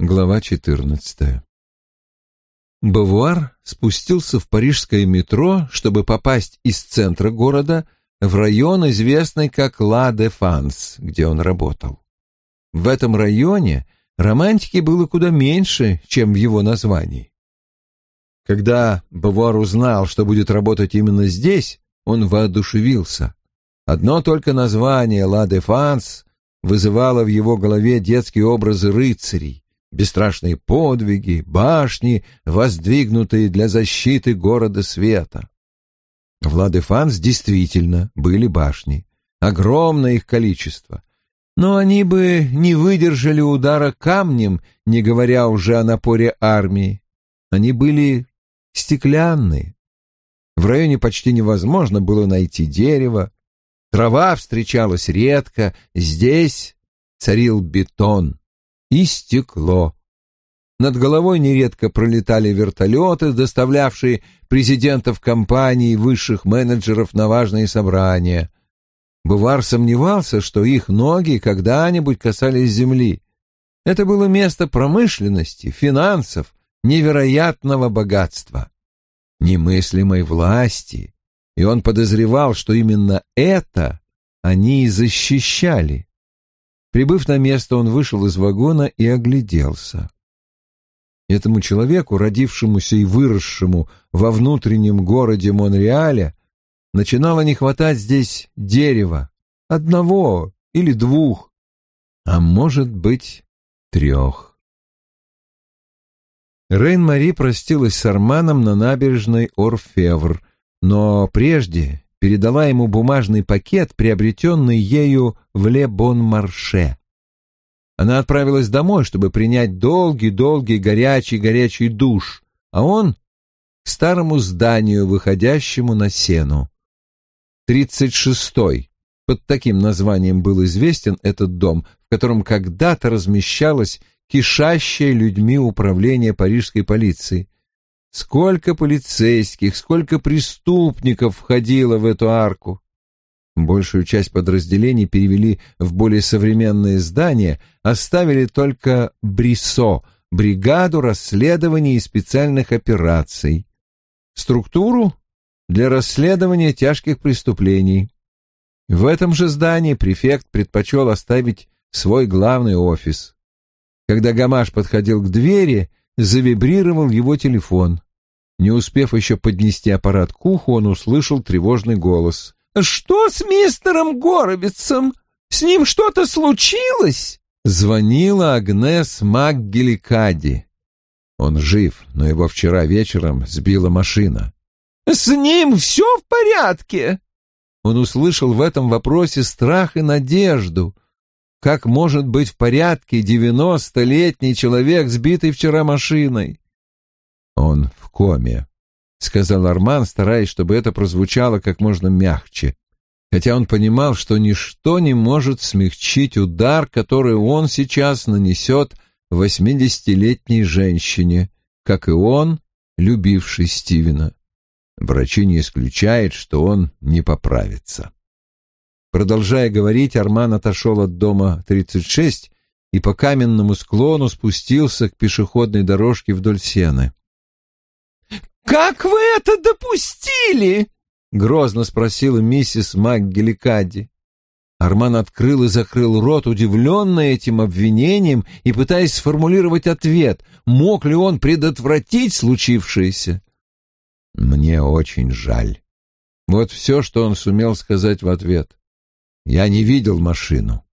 Глава 14. Бавуар спустился в парижское метро, чтобы попасть из центра города в район, известный как Ла-Дефанс, где он работал. В этом районе романтики было куда меньше, чем в его названии. Когда Бавуар узнал, что будет работать именно здесь, он воодушевился. Одно только название «Ла-Дефанс» вызывало в его голове детские образы рыцарей, бесстрашные подвиги, башни, воздвигнутые для защиты города света. В Ладефанс действительно были башни, огромное их количество, но они бы не выдержали удара камнем, не говоря уже о напоре армии. Они были стеклянные. В районе почти невозможно было найти дерево, трава встречалась редко, здесь царил бетон и стекло. Над головой нередко пролетали вертолеты, доставлявшие президентов компаний и высших менеджеров на важные собрания. Бувар сомневался, что их ноги когда-нибудь касались земли. Это было место промышленности, финансов, невероятного богатства, немыслимой власти, и он подозревал, что именно это они и защищали. Прибыв на место, он вышел из вагона и огляделся. Этому человеку, родившемуся и выросшему во внутреннем городе Монреаля, начинало не хватать здесь дерева, одного или двух, а может быть, трех. Рейн-Мари простилась с Арманом на набережной Орфевр, но прежде передала ему бумажный пакет, приобретенный ею в Ле-Бон-Марше. Она отправилась домой, чтобы принять долгий-долгий горячий-горячий душ, а он — к старому зданию, выходящему на сену. Тридцать шестой. Под таким названием был известен этот дом, в котором когда-то размещалось кишащее людьми управление парижской полиции. Сколько полицейских, сколько преступников входило в эту арку. Большую часть подразделений перевели в более современные здания, оставили только БРИСО — бригаду расследований и специальных операций, структуру для расследования тяжких преступлений. В этом же здании префект предпочел оставить свой главный офис. Когда Гамаш подходил к двери, завибрировал его телефон. Не успев еще поднести аппарат к уху, он услышал тревожный голос. «Что с мистером Горобицем? С ним что-то случилось?» Звонила Агнес Макгеликади. Он жив, но его вчера вечером сбила машина. «С ним все в порядке?» Он услышал в этом вопросе страх и надежду. Как может быть в порядке девяностолетний человек, сбитый вчера машиной? Он в коме, — сказал Арман, стараясь, чтобы это прозвучало как можно мягче, хотя он понимал, что ничто не может смягчить удар, который он сейчас нанесет восьмидесятилетней женщине, как и он, любивший Стивена. Врачи не исключают, что он не поправится. Продолжая говорить, Арман отошел от дома 36 и по каменному склону спустился к пешеходной дорожке вдоль сены. «Как вы это допустили?» — грозно спросила миссис МакГеликади. Арман открыл и закрыл рот, удивленный этим обвинением и пытаясь сформулировать ответ, мог ли он предотвратить случившееся. «Мне очень жаль». Вот все, что он сумел сказать в ответ. Я не видел машину.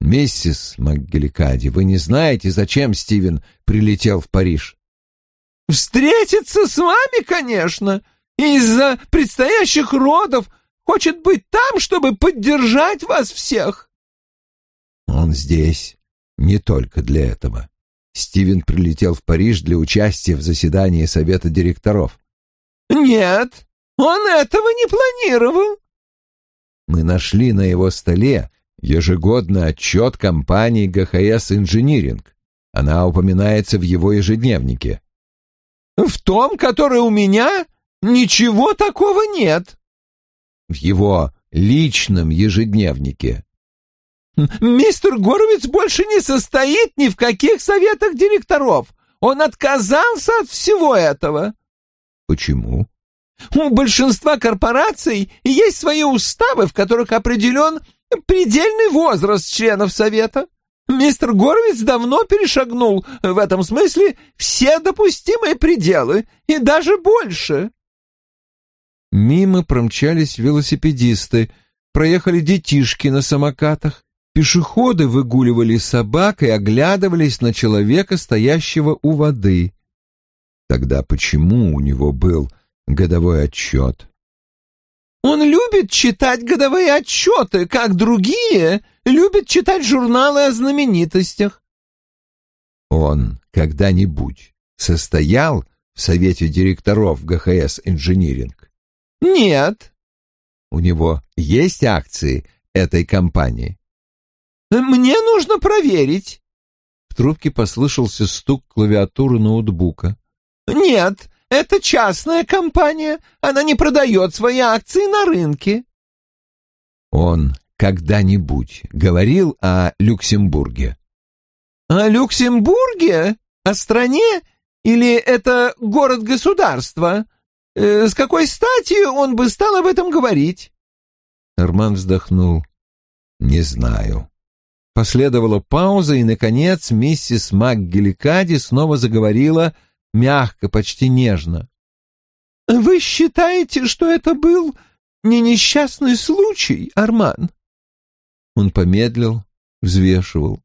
Миссис МакГеликади, вы не знаете, зачем Стивен прилетел в Париж? Встретиться с вами, конечно. Из-за предстоящих родов хочет быть там, чтобы поддержать вас всех. Он здесь не только для этого. Стивен прилетел в Париж для участия в заседании совета директоров. Нет, он этого не планировал мы нашли на его столе ежегодный отчет компании ГХС «Инжиниринг». Она упоминается в его ежедневнике. «В том, который у меня, ничего такого нет». «В его личном ежедневнике». Мистер Горовиц больше не состоит ни в каких советах директоров. Он отказался от всего этого. Почему? У большинства корпораций есть свои уставы, в которых определен предельный возраст членов совета. Мистер Горвиц давно перешагнул в этом смысле все допустимые пределы, и даже больше. Мимо промчались велосипедисты, проехали детишки на самокатах, пешеходы выгуливали собак и оглядывались на человека, стоящего у воды. Тогда почему у него был годовой отчет? Он любит читать годовые отчеты, как другие любят читать журналы о знаменитостях. Он когда-нибудь состоял в совете директоров ГХС «Инжиниринг»? Нет. У него есть акции этой компании? Мне нужно проверить. В трубке послышался стук клавиатуры ноутбука. Нет, это частная компания. Она не продает свои акции на рынке. Он когда-нибудь говорил о Люксембурге? О Люксембурге? О стране? Или это город-государство? Э, с какой стати он бы стал об этом говорить? Арман вздохнул. Не знаю. Последовала пауза, и, наконец, миссис МакГеликади снова заговорила мягко, почти нежно. «Вы считаете, что это был не несчастный случай, Арман?» Он помедлил, взвешивал.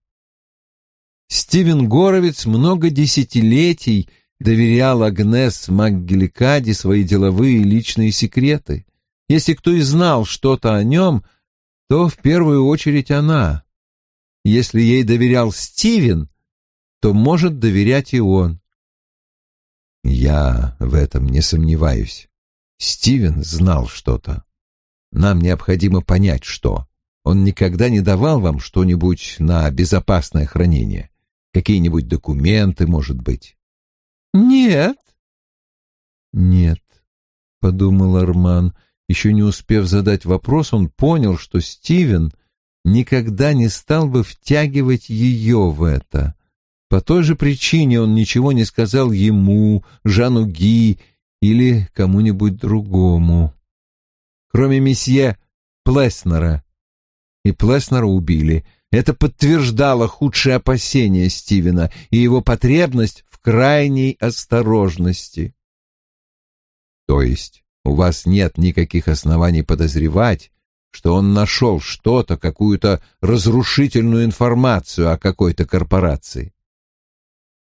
Стивен Горовец много десятилетий доверял Агнес МакГеликаде свои деловые и личные секреты. Если кто и знал что-то о нем, то в первую очередь она. Если ей доверял Стивен, то может доверять и он. Я в этом не сомневаюсь. Стивен знал что-то. Нам необходимо понять, что. Он никогда не давал вам что-нибудь на безопасное хранение? Какие-нибудь документы, может быть? Нет. Нет, подумал Арман. Еще не успев задать вопрос, он понял, что Стивен никогда не стал бы втягивать ее в это. По той же причине он ничего не сказал ему, Жану Ги или кому-нибудь другому. Кроме месье Плеснера. И Плеснера убили. Это подтверждало худшие опасения Стивена и его потребность в крайней осторожности. То есть у вас нет никаких оснований подозревать, что он нашел что-то, какую-то разрушительную информацию о какой-то корпорации.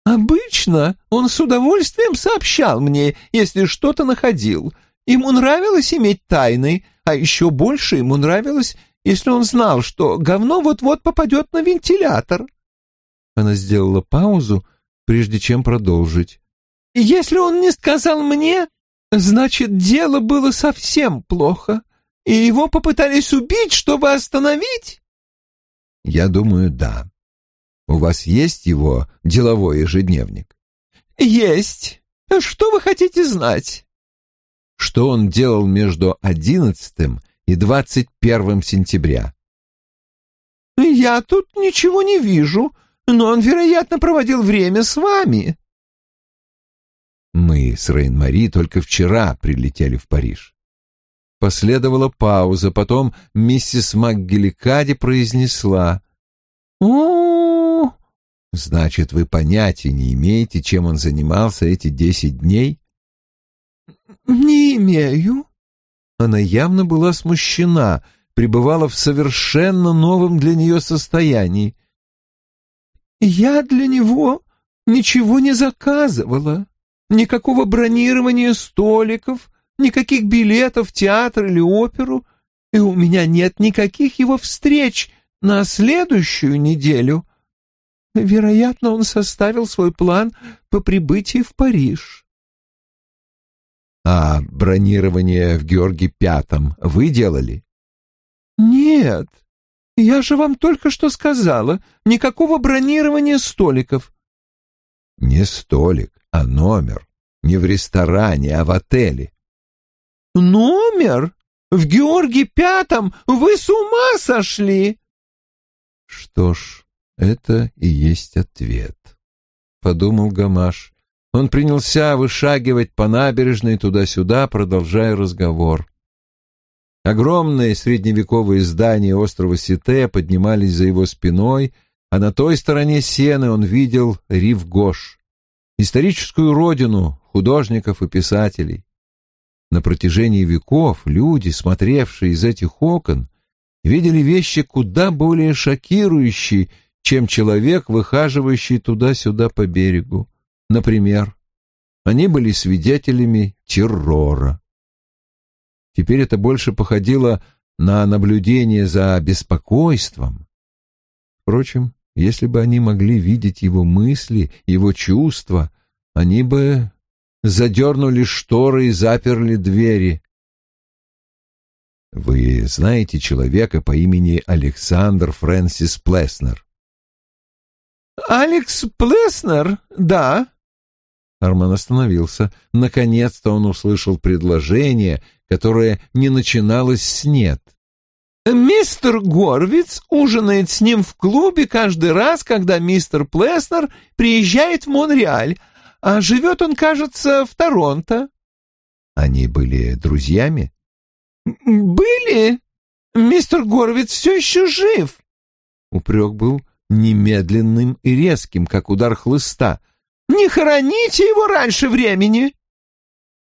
Обычно он с удовольствием сообщал мне, если что-то находил. Ему нравилось иметь тайны, а еще больше ему нравилось, если он знал, что говно вот-вот попадет на вентилятор. Она сделала паузу, прежде чем продолжить. Если он не сказал мне, значит, дело было совсем плохо, и его попытались убить, чтобы остановить? Я думаю, да. У вас есть его деловой ежедневник? Есть. Что вы хотите знать? Что он делал между одиннадцатым и двадцать первым сентября? Я тут ничего не вижу, но он, вероятно, проводил время с вами. Мы с Рейн-Мари только вчера прилетели в Париж. Последовала пауза, потом миссис МакГеликади произнесла. «О, Значит, вы понятия не имеете, чем он занимался эти десять дней? не имею». Она явно была смущена, пребывала в совершенно новом для нее состоянии. «Я для него ничего не заказывала. Никакого бронирования столиков, никаких билетов в театр или оперу, и у меня нет никаких его встреч на следующую неделю. Вероятно, он составил свой план по прибытии в Париж. А бронирование в Георге Пятом вы делали? Нет, я же вам только что сказала, никакого бронирования столиков. Не столик, а номер. Не в ресторане, а в отеле. Номер? В Георге Пятом? Вы с ума сошли? Что ж, это и есть ответ, подумал Гамаш. Он принялся вышагивать по набережной туда-сюда, продолжая разговор. Огромные средневековые здания острова Сите поднимались за его спиной, а на той стороне сены он видел Ривгош, историческую родину художников и писателей. На протяжении веков люди, смотревшие из этих окон, видели вещи куда более шокирующие, чем человек, выхаживающий туда-сюда по берегу. Например, они были свидетелями террора. Теперь это больше походило на наблюдение за беспокойством. Впрочем, если бы они могли видеть его мысли, его чувства, они бы задернули шторы и заперли двери. Вы знаете человека по имени Александр Фрэнсис Плеснер? «Алекс Плеснер? Да». Арман остановился. Наконец-то он услышал предложение, которое не начиналось с «нет». «Мистер Горвиц ужинает с ним в клубе каждый раз, когда мистер Плеснер приезжает в Монреаль, а живет он, кажется, в Торонто». «Они были друзьями?» «Были. Мистер Горвиц все еще жив». Упрек был немедленным и резким, как удар хлыста. «Не хороните его раньше времени!»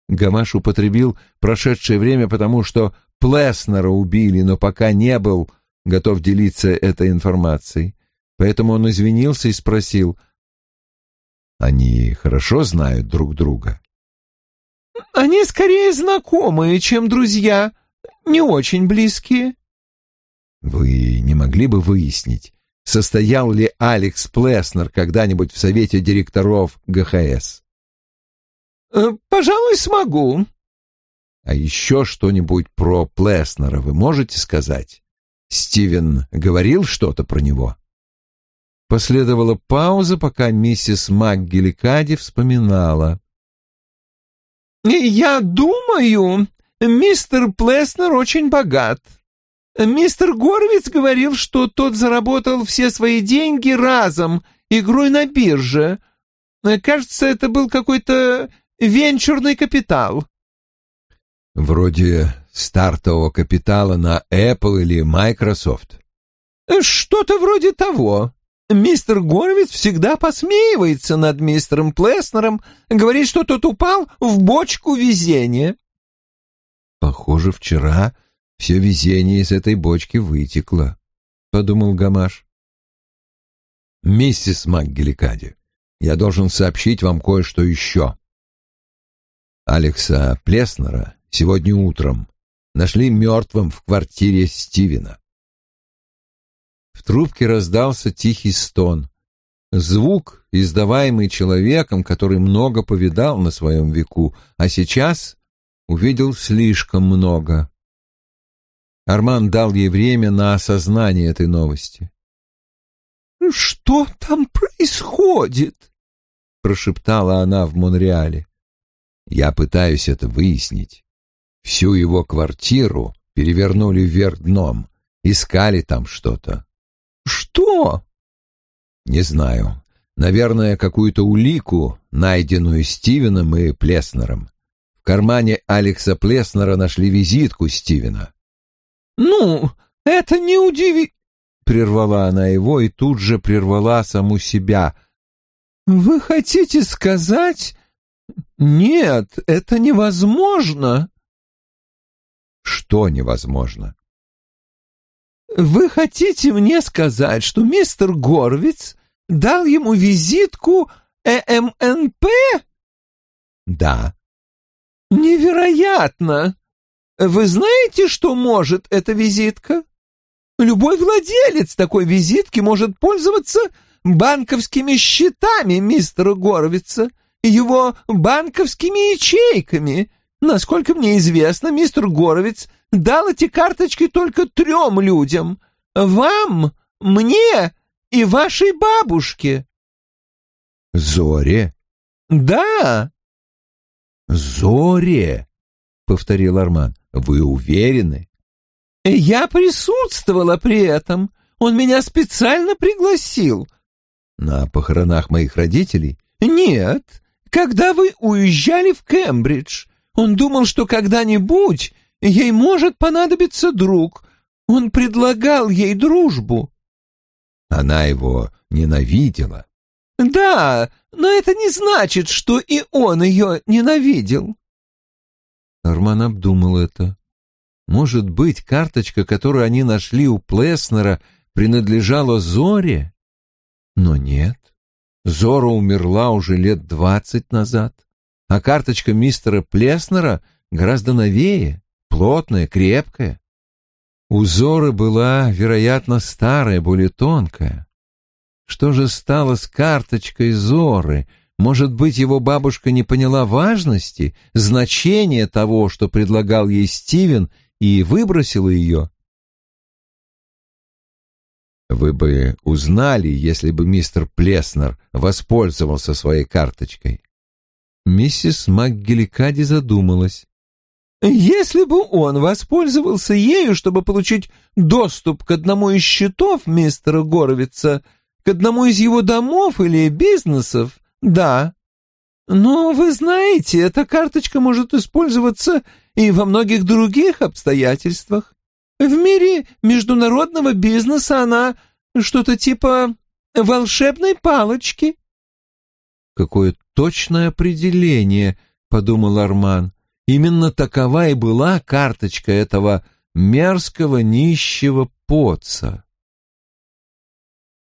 Гамаш употребил прошедшее время, потому что Плеснера убили, но пока не был готов делиться этой информацией. Поэтому он извинился и спросил, «Они хорошо знают друг друга?» «Они скорее знакомые, чем друзья, не очень близкие». «Вы не могли бы выяснить, состоял ли Алекс Плеснер когда-нибудь в совете директоров ГХС?» Э, «Пожалуй, смогу». «А еще что-нибудь про Плеснера вы можете сказать? Стивен говорил что-то про него?» Последовала пауза, пока миссис МакГеликади вспоминала. «Я думаю, мистер Плеснер очень богат. Мистер Горвиц говорил, что тот заработал все свои деньги разом, игрой на бирже. Кажется, это был какой-то венчурный капитал. Вроде стартового капитала на Apple или Microsoft. Что-то вроде того. Мистер Горвиц всегда посмеивается над мистером Плеснером, говорит, что тот упал в бочку везения. Похоже, вчера все везение из этой бочки вытекло, — подумал Гамаш. Миссис МакГеликади, я должен сообщить вам кое-что еще. Алекса Плеснера сегодня утром нашли мертвым в квартире Стивена. В трубке раздался тихий стон. Звук, издаваемый человеком, который много повидал на своем веку, а сейчас увидел слишком много. Арман дал ей время на осознание этой новости. «Что там происходит?» — прошептала она в Монреале. Я пытаюсь это выяснить. Всю его квартиру перевернули вверх дном, искали там что-то. Что? Не знаю. Наверное, какую-то улику, найденную Стивеном и Плеснером. В кармане Алекса Плеснера нашли визитку Стивена. «Ну, это не удиви...» Прервала она его и тут же прервала саму себя. «Вы хотите сказать, «Нет, это невозможно!» «Что невозможно?» «Вы хотите мне сказать, что мистер Горвиц дал ему визитку ЭМНП?» «Да». «Невероятно! Вы знаете, что может эта визитка? Любой владелец такой визитки может пользоваться банковскими счетами мистера Горвица его банковскими ячейками. Насколько мне известно, мистер Горовец дал эти карточки только трем людям. Вам, мне и вашей бабушке. Зоре? Да. Зоре, повторил Арман. Вы уверены? Я присутствовала при этом. Он меня специально пригласил». «На похоронах моих родителей?» «Нет, когда вы уезжали в Кембридж. Он думал, что когда-нибудь ей может понадобиться друг. Он предлагал ей дружбу». Она его ненавидела. «Да, но это не значит, что и он ее ненавидел». Арман обдумал это. Может быть, карточка, которую они нашли у Плеснера, принадлежала Зоре? Но нет. Зора умерла уже лет двадцать назад, а карточка мистера Плеснера гораздо новее, плотная, крепкая. У Зоры была, вероятно, старая, более тонкая. Что же стало с карточкой Зоры? Может быть, его бабушка не поняла важности, значения того, что предлагал ей Стивен, и выбросила ее? Вы бы узнали, если бы мистер Плеснер воспользовался своей карточкой. Миссис МакГеликади задумалась. Если бы он воспользовался ею, чтобы получить доступ к одному из счетов мистера Горовица, к одному из его домов или бизнесов, да. Но вы знаете, эта карточка может использоваться и во многих других обстоятельствах. В мире международного бизнеса она что-то типа волшебной палочки. Какое точное определение, подумал Арман. Именно такова и была карточка этого мерзкого нищего поца.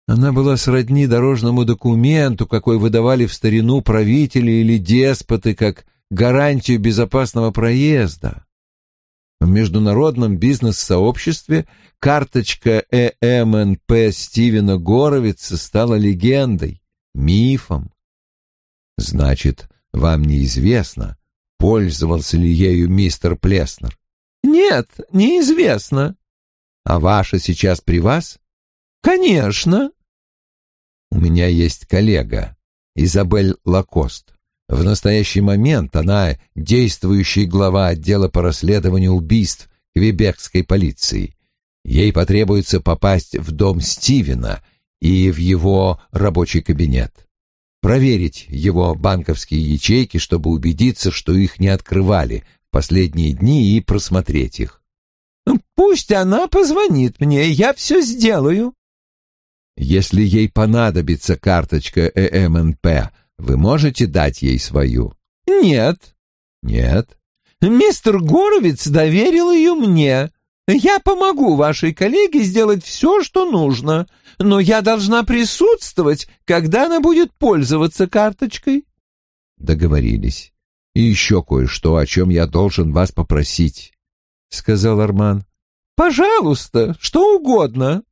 Она была сродни дорожному документу, какой выдавали в старину правители или деспоты, как гарантию безопасного проезда. В международном бизнес-сообществе карточка ЭМНП Стивена Горовица стала легендой, мифом. Значит, вам неизвестно, пользовался ли ею мистер Плеснер? Нет, неизвестно. А ваша сейчас при вас? Конечно. У меня есть коллега, Изабель Лакост. В настоящий момент она действующий глава отдела по расследованию убийств Квебекской полиции. Ей потребуется попасть в дом Стивена и в его рабочий кабинет проверить его банковские ячейки, чтобы убедиться, что их не открывали в последние дни и просмотреть их. «Пусть она позвонит мне, я все сделаю». «Если ей понадобится карточка ЭМНП, вы можете дать ей свою?» «Нет». «Нет». «Мистер Горовец доверил ее мне. Я помогу вашей коллеге сделать все, что нужно, но я должна присутствовать, когда она будет пользоваться карточкой. Договорились. И еще кое-что, о чем я должен вас попросить, — сказал Арман. Пожалуйста, что угодно.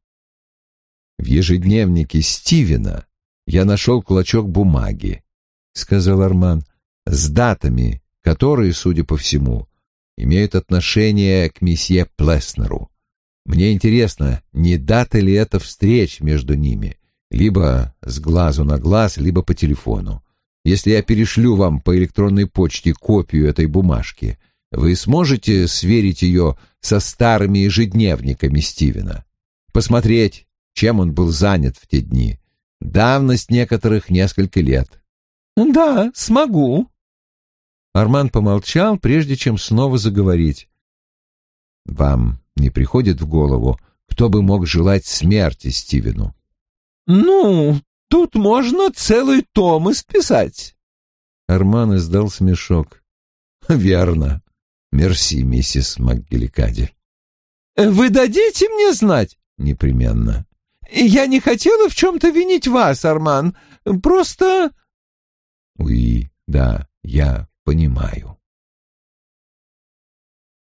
В ежедневнике Стивена я нашел клочок бумаги, — сказал Арман, — с датами, которые, судя по всему, имеют отношение к месье Плеснеру. Мне интересно, не дата ли это встреч между ними, либо с глазу на глаз, либо по телефону. Если я перешлю вам по электронной почте копию этой бумажки, вы сможете сверить ее со старыми ежедневниками Стивена? Посмотреть, чем он был занят в те дни. Давность некоторых несколько лет. «Да, смогу», Арман помолчал, прежде чем снова заговорить. «Вам не приходит в голову, кто бы мог желать смерти Стивену?» «Ну, тут можно целый том исписать». Арман издал смешок. «Верно. Мерси, миссис МакГеликади». «Вы дадите мне знать?» «Непременно». «Я не хотела в чем-то винить вас, Арман. Просто...» «Уи, да, я понимаю.